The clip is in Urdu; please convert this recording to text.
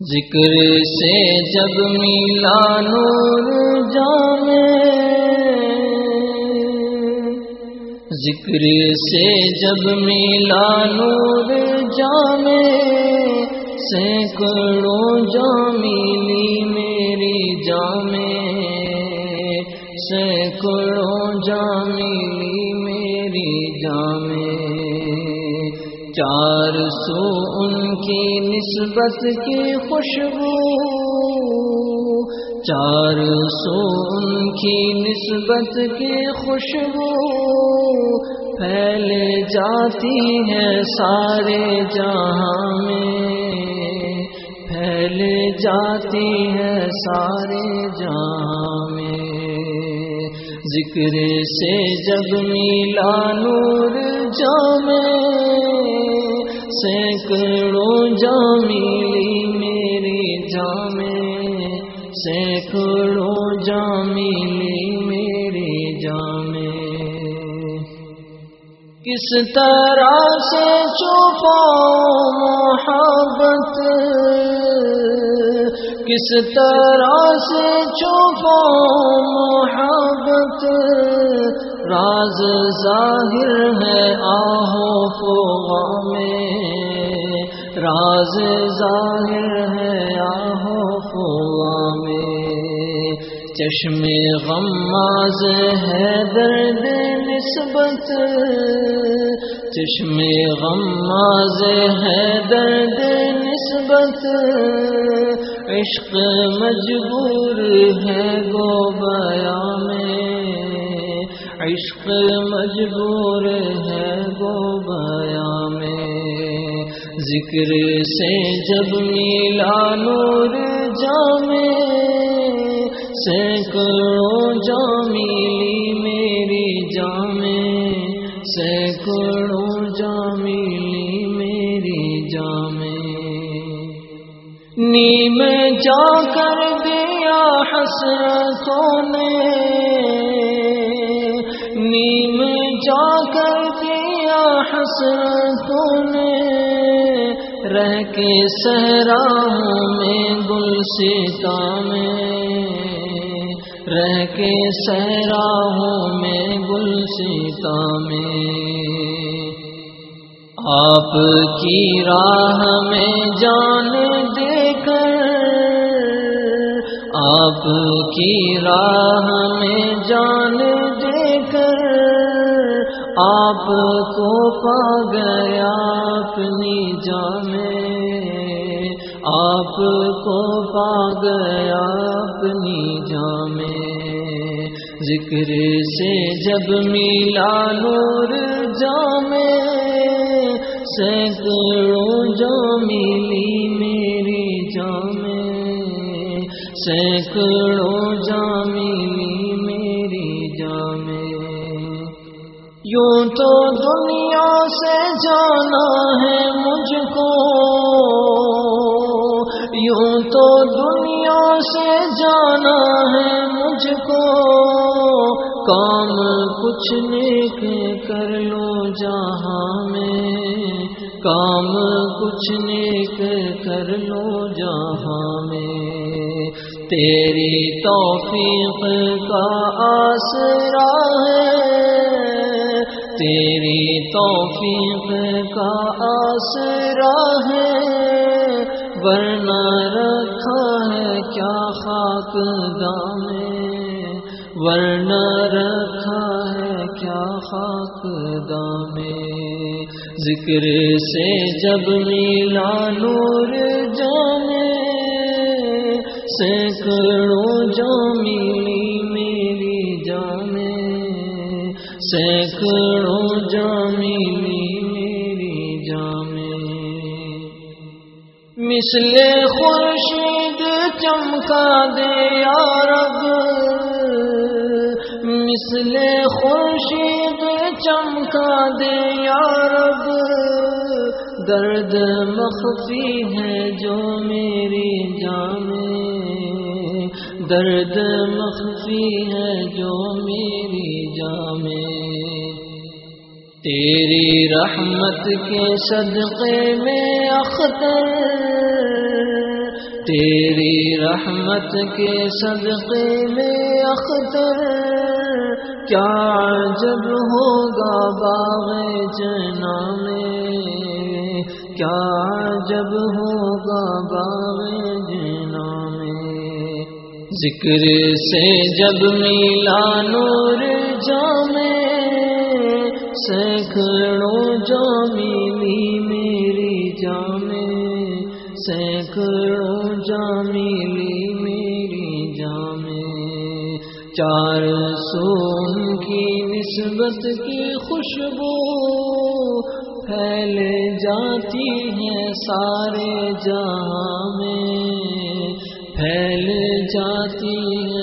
ذکر سے جب میلا نور جامے ذکر سے جب میلا نور جامے سینکڑوں جامیلی میری جامے سینکڑوں جامیلی میری جامے چار سو ان کی نسبت کی خوشبو۔ چار سو ان کی نسبت کی خوشبو۔ پھیل جاتی ہے سارے جہاں میں۔ پھیل جاتی ہے سارے جہاں میں۔ ذکر سے جب میلا نور جامے سینکڑوں جامیلی میری جامے سینکڑوں جامیلی میری جامے کس طرح سے چھپاؤ محبت؟ کس طرح سے چھپاؤ محبت؟ راز ظاہر ہے آہو فوغا میں۔ راز ظاہر ہے آہو فوغا میں۔ چشم غماز ہے درد نسبت۔ چشم غماز ہے درد نسبت۔ عشق مجبور ہے گو بیا میں۔ عشق مجبور ہے گو بیا ذکر سے جب میلا نور جامے سینکڑوں جامیلی میری جامے سینکڑوں جامیلی میری جامے نیم جا کر دیا حسرتوں نے، نیم جا کر دیا حسرتوں نے رہ کے سہراہوں میں گل سیتا میں، رہ کے سہراہوں میں گل سیتا میں۔ آپ کی راہ میں جان دے کر، آپ کی راہ میں جان آپ کو پا گیا اپنی جانے آپ کو پا گیا اپنی جامے ذکر سے جب میلا نور جامے سینکڑوں جامیلی میری جامے سینکڑوں جامیلی میری یوں تو دنیا سے جانا ہے مجھ کو۔ یوں تو دنیا سے جانا ہے مجھ کو۔ کام کچھ نیک کر لو جہاں میں۔ کام کچھ نیک کر لو جہاں میں۔ تیری توفیق کا آسرا ہے۔ تیری توفیق کا آسرا ہے، ورنہ رکھا ہے کیا خاک دامے؟ ورنہ رکھا ہے کیا خاک دامے؟ ذکر سے جب میلا نور جانے، سینکڑوں جامیلی سینکڑوں جامیلی میری جامے مثل خورشید چمکا دے یارب مثل خورشید چمکا دے یارب درد مخفی ہے جو میری جانے درد مخفی ہے جو میری جامے تیری رحمت کے صدقے میں اختر۔ تیری رحمت کے صدقے میں اختر۔ کیا جب ہوگا باغ جنا میں کیا جب ہوگا ذکر سے جب میلا نور جامے سینکڑوں جامی میری جامے سینکڑوں جامیلی میری جامے چار سون کی نسبت کی خوشبو پھیل جاتی ہے سارے جہاں میں پھیل جاتی ہے